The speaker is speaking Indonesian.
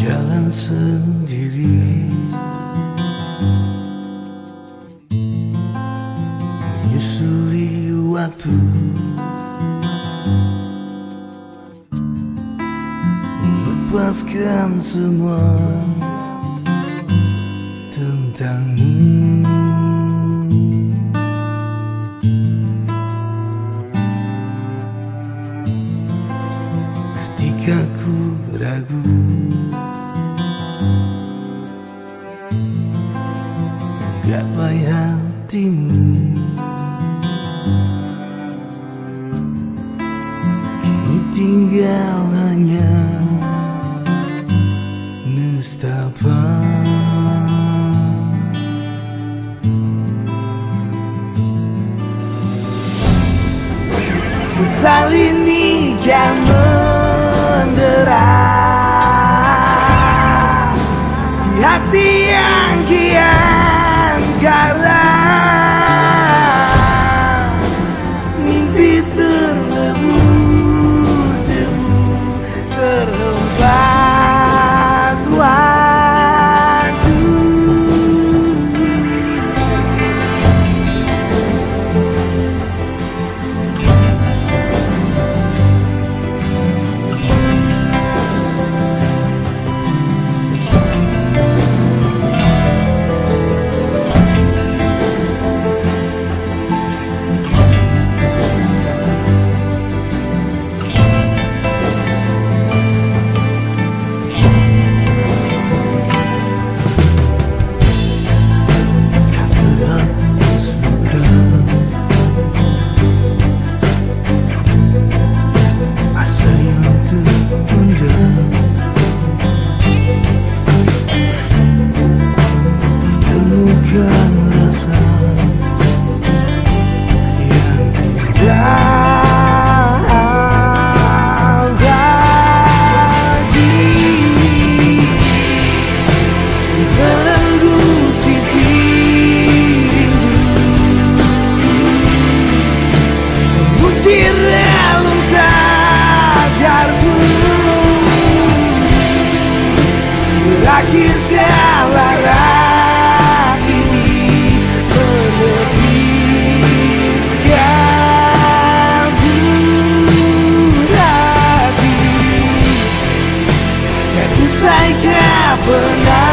jalan sendiri. Menyusuri waktu. Melepaskan semua Tentangmu. Ketika ku ragu Gapai hatimu Kini tinggal hanya Nestapa. Sesal ini kan mendera We're not.